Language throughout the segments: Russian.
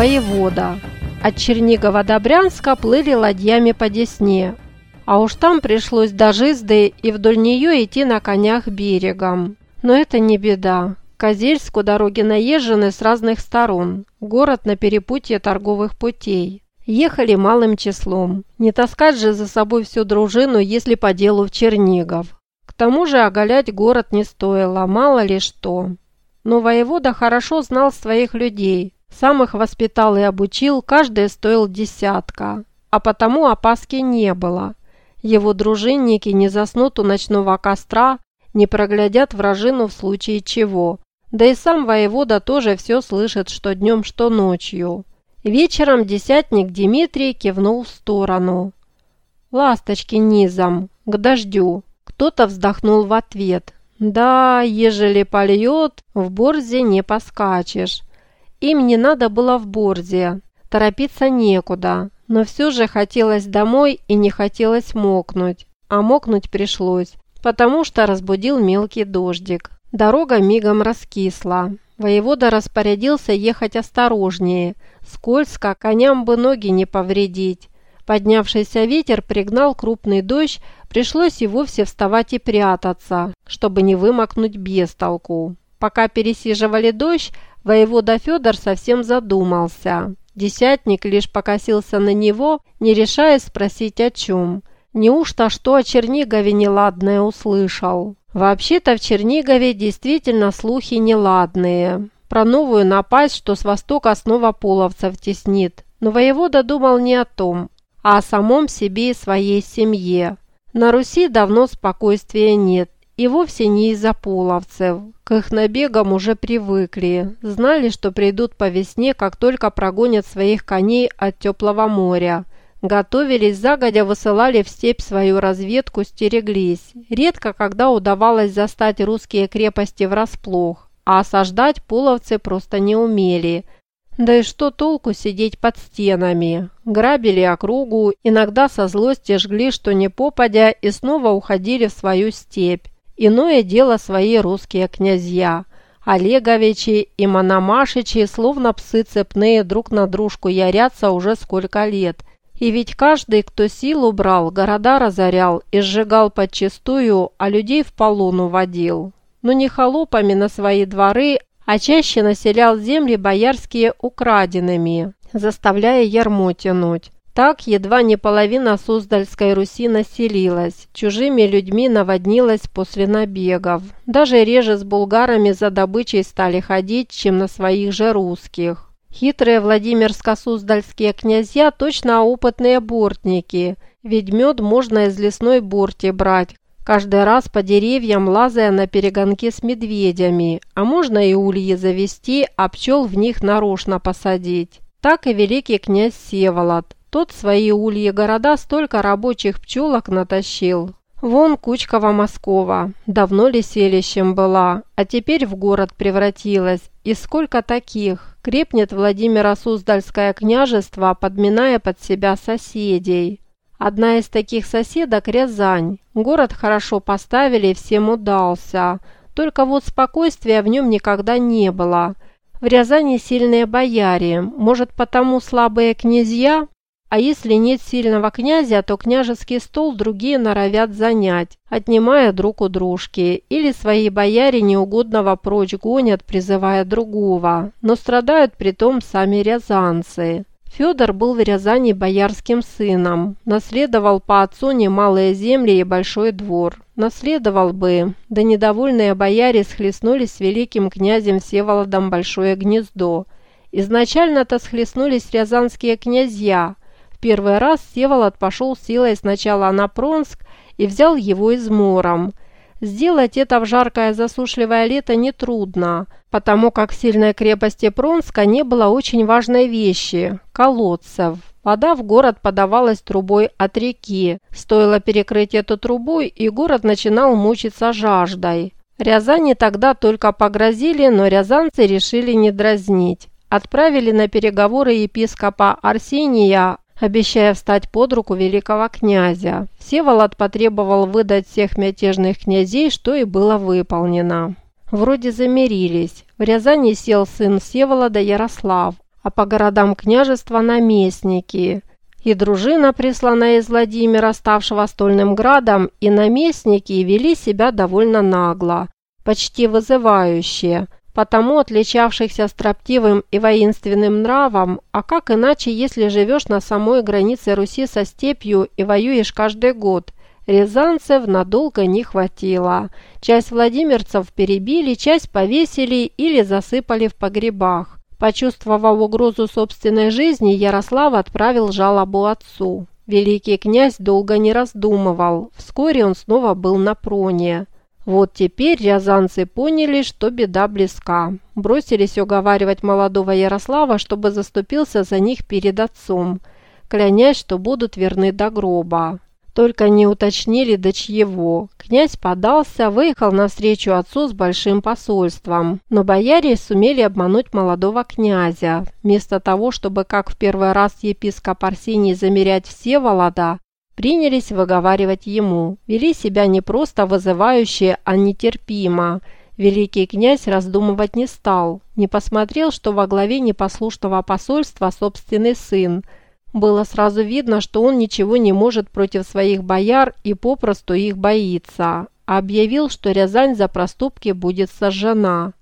воевода. От Чернигова до Брянска плыли ладьями по Десне, а уж там пришлось до Жизды и вдоль нее идти на конях берегом. Но это не беда. К Козельску дороги наезжены с разных сторон. Город на перепутье торговых путей. Ехали малым числом. Не таскать же за собой всю дружину, если по делу в Чернигов. К тому же оголять город не стоило, мало ли что. Но воевода хорошо знал своих людей, сам их воспитал и обучил, каждый стоил десятка, а потому опаски не было. Его дружинники не заснут у ночного костра, не проглядят вражину в случае чего. Да и сам воевода тоже все слышит, что днем, что ночью. Вечером десятник Дмитрий кивнул в сторону. «Ласточки низом, к дождю». Кто-то вздохнул в ответ. «Да, ежели польет, в борзе не поскачешь». Им не надо было в борзе, торопиться некуда, но все же хотелось домой и не хотелось мокнуть. А мокнуть пришлось, потому что разбудил мелкий дождик. Дорога мигом раскисла. Воевода распорядился ехать осторожнее. Скользко, коням бы ноги не повредить. Поднявшийся ветер пригнал крупный дождь, пришлось и вовсе вставать и прятаться, чтобы не вымокнуть без толку. Пока пересиживали дождь, Воевода Федор совсем задумался. Десятник лишь покосился на него, не решаясь спросить о чем. Неужто что о Чернигове неладное услышал? Вообще-то в Чернигове действительно слухи неладные. Про новую напасть, что с востока снова половцев теснит. Но воевода думал не о том, а о самом себе и своей семье. На Руси давно спокойствия нет, и вовсе не из-за половцев. К их набегам уже привыкли. Знали, что придут по весне, как только прогонят своих коней от теплого моря. Готовились, загодя высылали в степь свою разведку, стереглись. Редко когда удавалось застать русские крепости врасплох, а осаждать половцы просто не умели – да и что толку сидеть под стенами? Грабили округу, иногда со злости жгли что не попадя и снова уходили в свою степь. Иное дело свои русские князья. Олеговичи и Мономашичи, словно псы цепные, друг на дружку ярятся уже сколько лет. И ведь каждый, кто силу брал, города разорял и сжигал подчистую, а людей в полон уводил. Но не холопами на свои дворы, а чаще населял земли боярские украденными, заставляя ярмо тянуть. Так едва не половина Суздальской Руси населилась, чужими людьми наводнилась после набегов. Даже реже с булгарами за добычей стали ходить, чем на своих же русских. Хитрые Владимирско-Суздальские князья точно опытные бортники, ведь мед можно из лесной борти брать, каждый раз по деревьям лазая на перегонки с медведями, а можно и ульи завести, а пчел в них нарочно посадить. Так и великий князь Севолод. Тот свои ульи города столько рабочих пчелок натащил. Вон Кучкова-Москова, давно ли селищем была, а теперь в город превратилась. И сколько таких? Крепнет Владимира Суздальское княжество, подминая под себя соседей. Одна из таких соседок – Рязань. Город хорошо поставили, всем удался. Только вот спокойствия в нем никогда не было. В Рязани сильные бояре, может потому слабые князья? А если нет сильного князя, то княжеский стол другие норовят занять, отнимая друг у дружки, или свои бояре неугодного прочь гонят, призывая другого, но страдают при том сами рязанцы. Федор был в Рязани боярским сыном, наследовал по отцу немалые земли и большой двор. Наследовал бы, да недовольные бояре схлестнулись с великим князем Всеволодом Большое Гнездо. Изначально-то схлестнулись рязанские князья – первый раз Севолод пошел силой сначала на Пронск и взял его измором. Сделать это в жаркое засушливое лето нетрудно, потому как в сильной крепости Пронска не было очень важной вещи – колодцев. Вода в город подавалась трубой от реки. Стоило перекрыть эту трубу, и город начинал мучиться жаждой. Рязани тогда только погрозили, но рязанцы решили не дразнить. Отправили на переговоры епископа Арсения обещая встать под руку великого князя. Всеволод потребовал выдать всех мятежных князей, что и было выполнено. Вроде замирились. В Рязани сел сын Всеволода Ярослав, а по городам княжества наместники. И дружина, присланная из Владимира, ставшего стольным градом, и наместники вели себя довольно нагло, почти вызывающе, потому отличавшихся строптивым и воинственным нравом, а как иначе, если живешь на самой границе Руси со степью и воюешь каждый год – Рязанцев надолго не хватило. Часть владимирцев перебили, часть повесили или засыпали в погребах. Почувствовав угрозу собственной жизни, Ярослав отправил жалобу отцу. Великий князь долго не раздумывал. Вскоре он снова был на проне. Вот теперь рязанцы поняли, что беда близка. Бросились уговаривать молодого Ярослава, чтобы заступился за них перед отцом, клянясь, что будут верны до гроба. Только не уточнили, до чьего. Князь подался, выехал навстречу отцу с большим посольством. Но бояре сумели обмануть молодого князя. Вместо того, чтобы, как в первый раз епископ Арсений, замерять все волода, принялись выговаривать ему. Вели себя не просто вызывающе, а нетерпимо. Великий князь раздумывать не стал. Не посмотрел, что во главе непослушного посольства собственный сын – было сразу видно, что он ничего не может против своих бояр и попросту их боится. Объявил, что Рязань за проступки будет сожжена.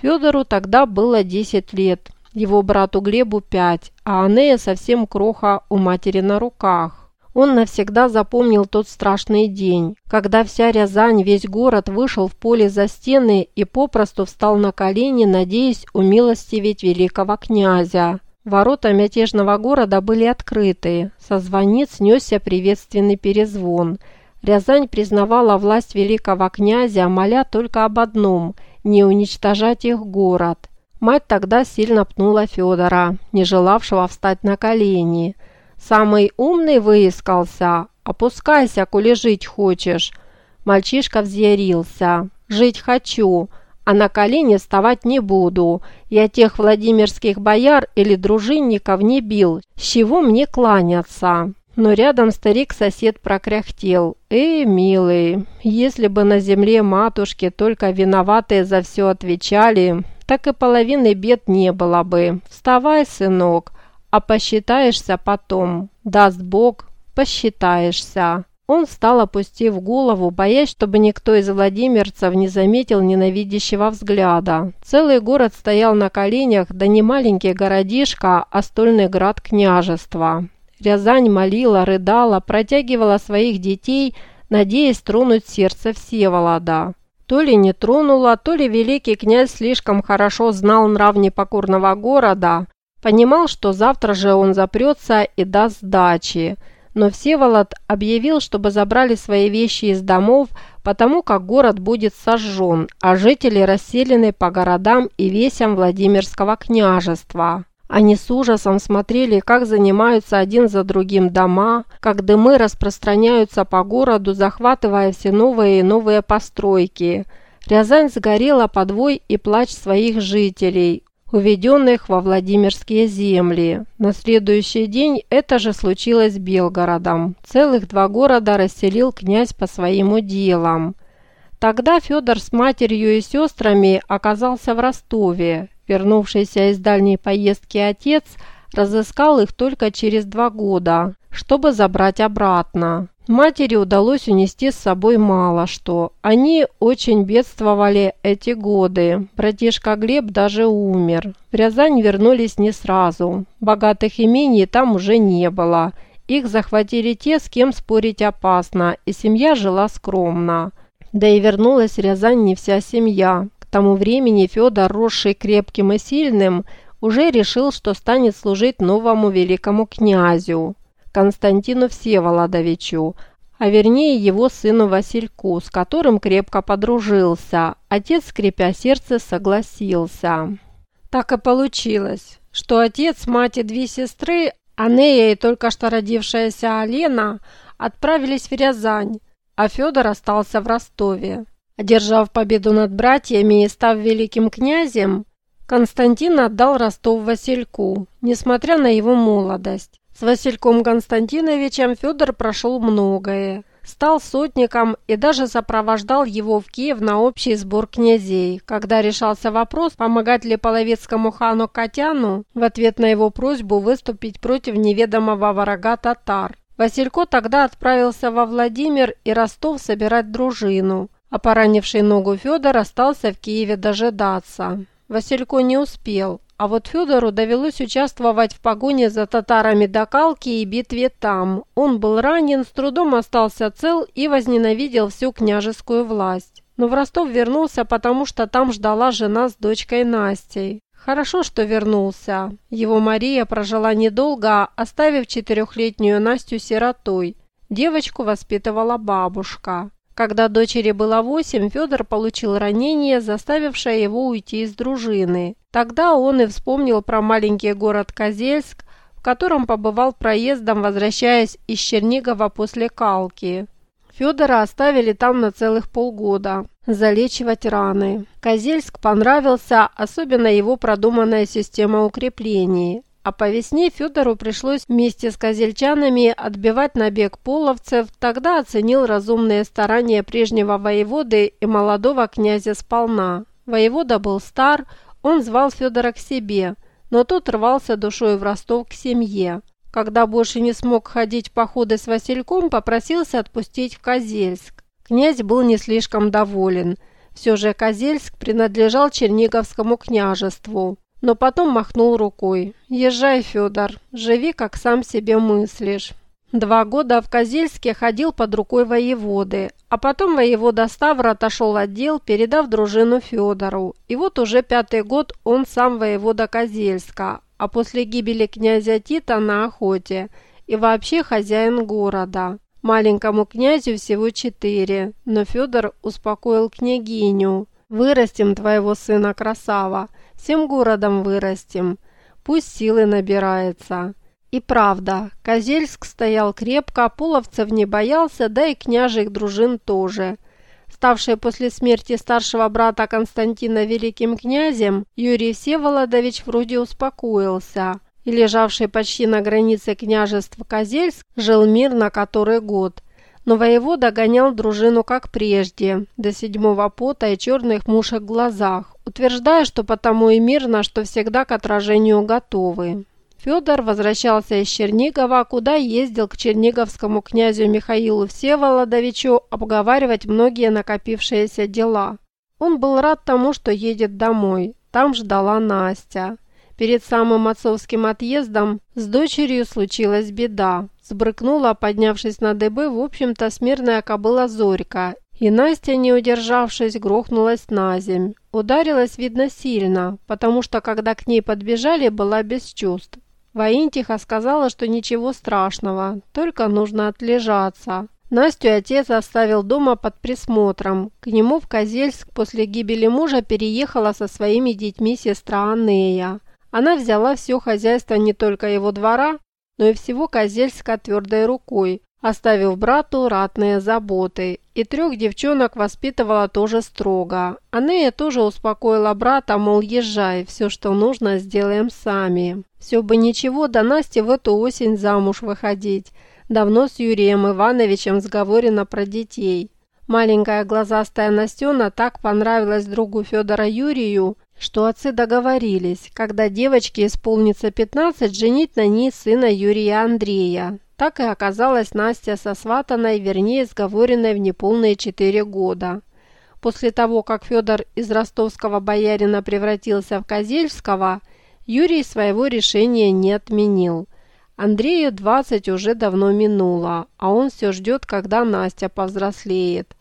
Федору тогда было 10 лет, его брату Глебу 5, а Анея совсем кроха у матери на руках. Он навсегда запомнил тот страшный день, когда вся Рязань, весь город вышел в поле за стены и попросту встал на колени, надеясь умилостивить великого князя. Ворота мятежного города были открыты. Со звонит снесся приветственный перезвон. Рязань признавала власть великого князя, моля только об одном – не уничтожать их город. Мать тогда сильно пнула Федора, не желавшего встать на колени. «Самый умный выискался. Опускайся, коли жить хочешь». Мальчишка взъярился. «Жить хочу а на колени вставать не буду. Я тех владимирских бояр или дружинников не бил, с чего мне кланяться?» Но рядом старик-сосед прокряхтел. «Эй, милый, если бы на земле матушки только виноватые за все отвечали, так и половины бед не было бы. Вставай, сынок, а посчитаешься потом. Даст Бог, посчитаешься». Он встал, опустив голову, боясь, чтобы никто из владимирцев не заметил ненавидящего взгляда. Целый город стоял на коленях, да не маленький городишко, а стольный град княжества. Рязань молила, рыдала, протягивала своих детей, надеясь тронуть сердце Всеволода. То ли не тронула, то ли великий князь слишком хорошо знал нрав непокорного города, понимал, что завтра же он запрется и даст сдачи – но Всеволод объявил, чтобы забрали свои вещи из домов, потому как город будет сожжен, а жители расселены по городам и весям Владимирского княжества. Они с ужасом смотрели, как занимаются один за другим дома, как дымы распространяются по городу, захватывая все новые и новые постройки. Рязань сгорела под вой и плач своих жителей, уведенных во Владимирские земли. На следующий день это же случилось с Белгородом. Целых два города расселил князь по своим уделам. Тогда Федор с матерью и сестрами оказался в Ростове. Вернувшийся из дальней поездки отец разыскал их только через два года, чтобы забрать обратно. Матери удалось унести с собой мало что. Они очень бедствовали эти годы. Братишка Глеб даже умер. В Рязань вернулись не сразу. Богатых имений там уже не было. Их захватили те, с кем спорить опасно, и семья жила скромно. Да и вернулась в Рязань не вся семья. К тому времени Федор, росший крепким и сильным, уже решил, что станет служить новому великому князю. Константину Всеволодовичу, а вернее его сыну Васильку, с которым крепко подружился. Отец, скрипя сердце, согласился. Так и получилось, что отец, мать и две сестры, Анея и только что родившаяся Алена, отправились в Рязань, а Федор остался в Ростове. Одержав победу над братьями и став великим князем, Константин отдал Ростов Васильку, несмотря на его молодость. С Васильком Константиновичем Федор прошел многое. стал сотником и даже сопровождал его в Киев на общий сбор князей, когда решался вопрос, помогать ли половецкому хану Катяну в ответ на его просьбу выступить против неведомого врага татар. Василько тогда отправился во Владимир и Ростов собирать дружину, а поранивший ногу Федор остался в Киеве дожидаться. Василько не успел, а вот Федору довелось участвовать в погоне за татарами до Калки и битве там. Он был ранен, с трудом остался цел и возненавидел всю княжескую власть. Но в Ростов вернулся, потому что там ждала жена с дочкой Настей. Хорошо, что вернулся. Его Мария прожила недолго, оставив четырехлетнюю Настю сиротой. Девочку воспитывала бабушка. Когда дочери было восемь, Федор получил ранение, заставившее его уйти из дружины. Тогда он и вспомнил про маленький город Козельск, в котором побывал проездом, возвращаясь из Чернигова после Калки. Федора оставили там на целых полгода. Залечивать раны. Козельск понравился, особенно его продуманная система укреплений. А по весне Федору пришлось вместе с козельчанами отбивать набег половцев, тогда оценил разумные старания прежнего воеводы и молодого князя сполна. Воевода был стар, он звал Федора к себе, но тот рвался душой в Ростов к семье. Когда больше не смог ходить в походы с Васильком, попросился отпустить в Козельск. Князь был не слишком доволен. Все же Козельск принадлежал Черниговскому княжеству. Но потом махнул рукой. «Езжай, Федор, живи, как сам себе мыслишь». Два года в Козельске ходил под рукой воеводы, а потом воевода Ставр отошел от дел, передав дружину Федору. И вот уже пятый год он сам воевода Козельска, а после гибели князя Тита на охоте и вообще хозяин города. Маленькому князю всего четыре, но Федор успокоил княгиню. «Вырастим твоего сына, красава, всем городом вырастим, пусть силы набирается». И правда, Козельск стоял крепко, половцев не боялся, да и княжих дружин тоже – ставший после смерти старшего брата Константина великим князем, Юрий Всеволодович вроде успокоился и лежавший почти на границе княжества Козельск жил мирно который год. Но воевода гонял дружину как прежде, до седьмого пота и черных мушек в глазах, утверждая, что потому и мирно, что всегда к отражению готовы. Федор возвращался из Чернигова, куда ездил к черниговскому князю Михаилу Всеволодовичу обговаривать многие накопившиеся дела. Он был рад тому, что едет домой. Там ждала Настя. Перед самым отцовским отъездом с дочерью случилась беда. Сбрыкнула, поднявшись на дыбы, в общем-то, смирная кобыла Зорька. И Настя, не удержавшись, грохнулась на земь. Ударилась, видно, сильно, потому что, когда к ней подбежали, была без чувств. Воинтиха сказала, что ничего страшного, только нужно отлежаться. Настю отец оставил дома под присмотром. К нему в Козельск после гибели мужа переехала со своими детьми сестра Анея. Она взяла все хозяйство не только его двора, но и всего Козельска твердой рукой, оставив брату ратные заботы. И трех девчонок воспитывала тоже строго. Анея тоже успокоила брата, мол, езжай, все, что нужно, сделаем сами. Все бы ничего, до Насти в эту осень замуж выходить. Давно с Юрием Ивановичем сговорено про детей. Маленькая глазастая Настена так понравилась другу Федора Юрию, что отцы договорились, когда девочке исполнится 15, женить на ней сына Юрия Андрея. Так и оказалась Настя сосватанной, вернее, сговоренной в неполные четыре года. После того, как Федор из ростовского боярина превратился в Козельского, Юрий своего решения не отменил. Андрею 20 уже давно минуло, а он все ждет, когда Настя повзрослеет.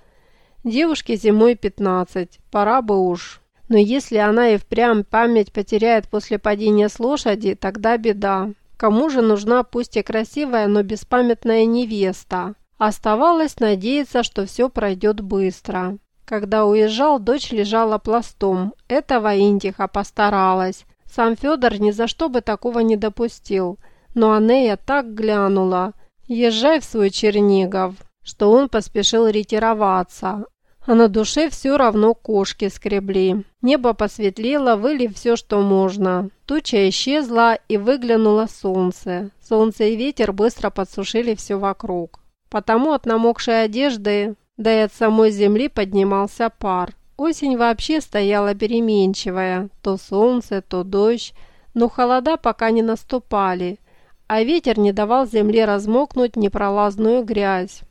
Девушке зимой 15, пора бы уж. Но если она и впрямь память потеряет после падения с лошади, тогда беда. Кому же нужна пусть и красивая, но беспамятная невеста? Оставалось надеяться, что все пройдет быстро. Когда уезжал, дочь лежала пластом. Этого Индиха постаралась. Сам Федор ни за что бы такого не допустил. Но Анея так глянула. «Езжай в свой Чернигов», что он поспешил ретироваться. А на душе все равно кошки скребли. Небо посветлело, вылив все, что можно. Туча исчезла и выглянуло солнце. Солнце и ветер быстро подсушили все вокруг. потому от намокшей одежды, да и от самой земли поднимался пар. Осень вообще стояла переменчивая, то солнце, то дождь, но холода пока не наступали, а ветер не давал земле размокнуть непролазную грязь.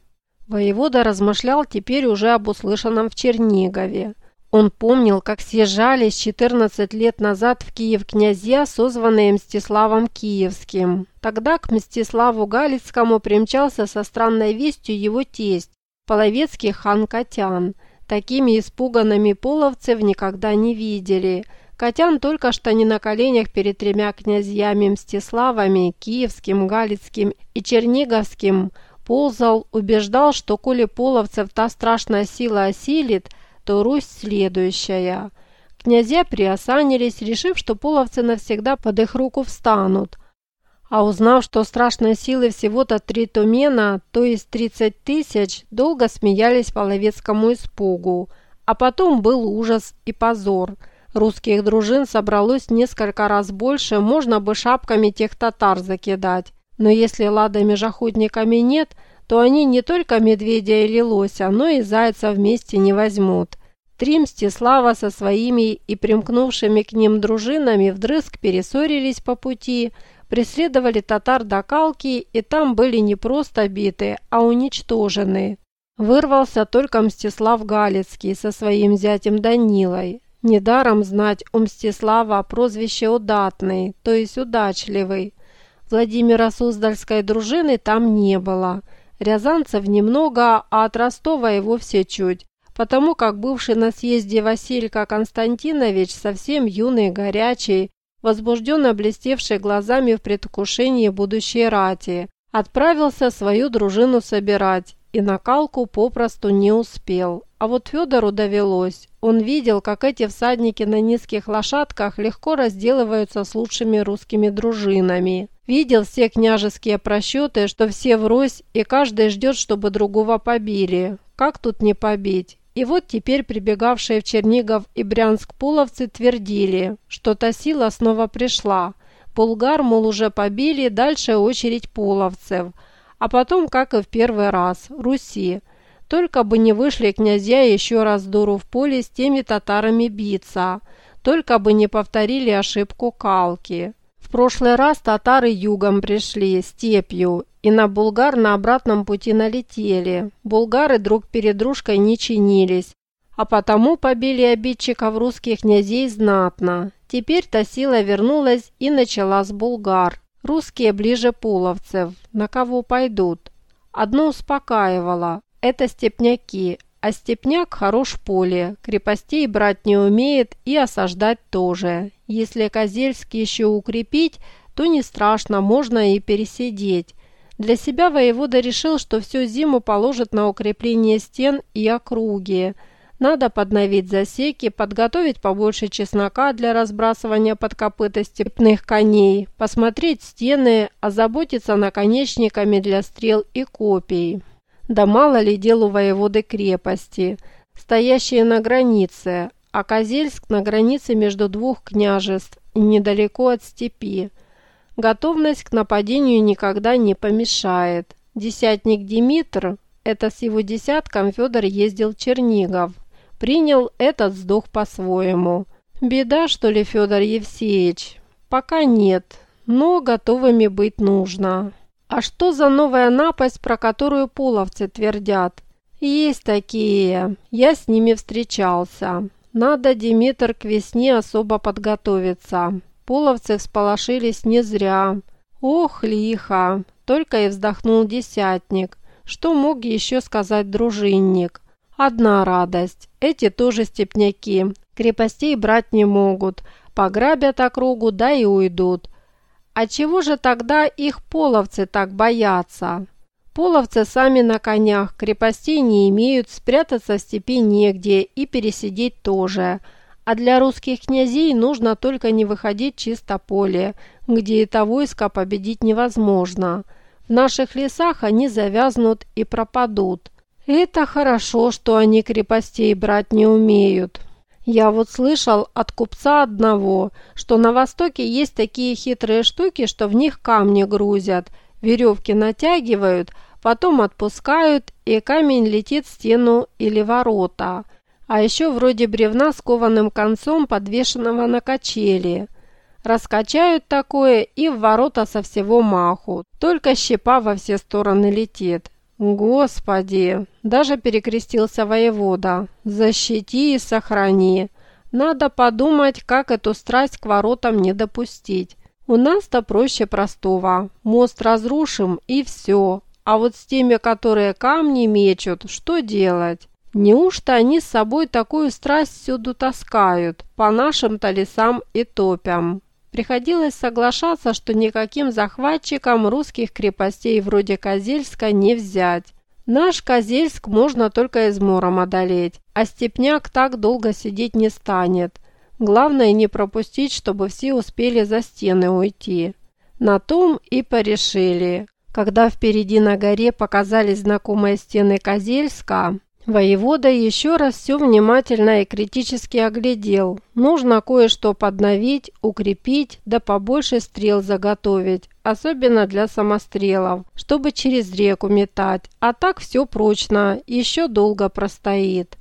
Воевода размышлял теперь уже об услышанном в Чернигове. Он помнил, как съезжались 14 лет назад в Киев князья, созванные Мстиславом Киевским. Тогда к Мстиславу Галицкому примчался со странной вестью его тесть, половецкий хан Катян – Такими испуганными половцев никогда не видели. Котян только что не на коленях перед тремя князьями Мстиславами, Киевским, Галицким и Черниговским, ползал, убеждал, что коли половцев та страшная сила осилит, то Русь следующая. Князья приосанились, решив, что половцы навсегда под их руку встанут – а узнав, что страшной силы всего-то три тумена, то есть тридцать тысяч, долго смеялись по ловецкому испугу. А потом был ужас и позор. Русских дружин собралось несколько раз больше, можно бы шапками тех татар закидать. Но если ладами охотниками нет, то они не только медведя или лося, но и зайца вместе не возьмут. Три Мстислава со своими и примкнувшими к ним дружинами вдрызг перессорились по пути – преследовали татар до Калки и там были не просто биты, а уничтожены. Вырвался только Мстислав Галицкий со своим зятем Данилой. Недаром знать у Мстислава прозвище «удатный», то есть «удачливый». Владимира Суздальской дружины там не было. Рязанцев немного, а от Ростова и вовсе чуть, потому как бывший на съезде Василька Константинович совсем юный, горячий, возбужденно блестевший глазами в предвкушении будущей рати, отправился свою дружину собирать и на калку попросту не успел. А вот Федору довелось. Он видел, как эти всадники на низких лошадках легко разделываются с лучшими русскими дружинами. Видел все княжеские просчеты, что все врозь, и каждый ждет, чтобы другого побили. Как тут не побить? И вот теперь прибегавшие в Чернигов и Брянск половцы твердили, что та сила снова пришла. Булгар, мол, уже побили, дальше очередь половцев. А потом, как и в первый раз, Руси. Только бы не вышли князья еще раз дуру в поле с теми татарами биться. Только бы не повторили ошибку Калки. В прошлый раз татары югом пришли, степью, и на булгар на обратном пути налетели. Булгары друг перед дружкой не чинились, а потому побили обидчиков русских князей знатно. Теперь-то сила вернулась и начала с булгар. Русские ближе половцев. На кого пойдут? Одно успокаивало. Это степняки, а степняк хорош в поле, крепостей брать не умеет и осаждать тоже. Если Козельск еще укрепить, то не страшно, можно и пересидеть. Для себя воевода решил, что всю зиму положит на укрепление стен и округи. Надо подновить засеки, подготовить побольше чеснока для разбрасывания под копыта степных коней, посмотреть стены, озаботиться наконечниками для стрел и копий. Да мало ли дел у воеводы крепости, стоящие на границе, а Козельск на границе между двух княжеств недалеко от степи. Готовность к нападению никогда не помешает. Десятник Димитр, это с его десятком Федор ездил Чернигов, принял этот сдох по-своему. Беда, что ли, Федор Евсеевич? Пока нет, но готовыми быть нужно. А что за новая напасть, про которую половцы твердят? Есть такие. Я с ними встречался. Надо, Димитр, к весне особо подготовиться. Половцы всполошились не зря. Ох, лихо! Только и вздохнул десятник. Что мог еще сказать дружинник? Одна радость. Эти тоже степняки. Крепостей брать не могут. Пограбят округу, да и уйдут. А чего же тогда их половцы так боятся? Половцы сами на конях, крепостей не имеют, спрятаться в степи негде и пересидеть тоже – а для русских князей нужно только не выходить чисто поле, где это войско победить невозможно. В наших лесах они завязнут и пропадут. Это хорошо, что они крепостей брать не умеют. Я вот слышал от купца одного, что на востоке есть такие хитрые штуки, что в них камни грузят, веревки натягивают, Потом отпускают, и камень летит в стену или ворота. А еще вроде бревна с кованым концом, подвешенного на качели. Раскачают такое и в ворота со всего маху. Только щепа во все стороны летит. Господи! Даже перекрестился воевода. Защити и сохрани. Надо подумать, как эту страсть к воротам не допустить. У нас-то проще простого. Мост разрушим и все. А вот с теми, которые камни мечут, что делать? Неужто они с собой такую страсть всюду таскают, по нашим-то лесам и топям? Приходилось соглашаться, что никаким захватчикам русских крепостей вроде Козельска не взять. Наш Козельск можно только измором одолеть, а степняк так долго сидеть не станет. Главное не пропустить, чтобы все успели за стены уйти. На том и порешили. Когда впереди на горе показались знакомые стены Козельска, воевода еще раз все внимательно и критически оглядел. Нужно кое-что подновить, укрепить, да побольше стрел заготовить, особенно для самострелов, чтобы через реку метать, а так все прочно, еще долго простоит.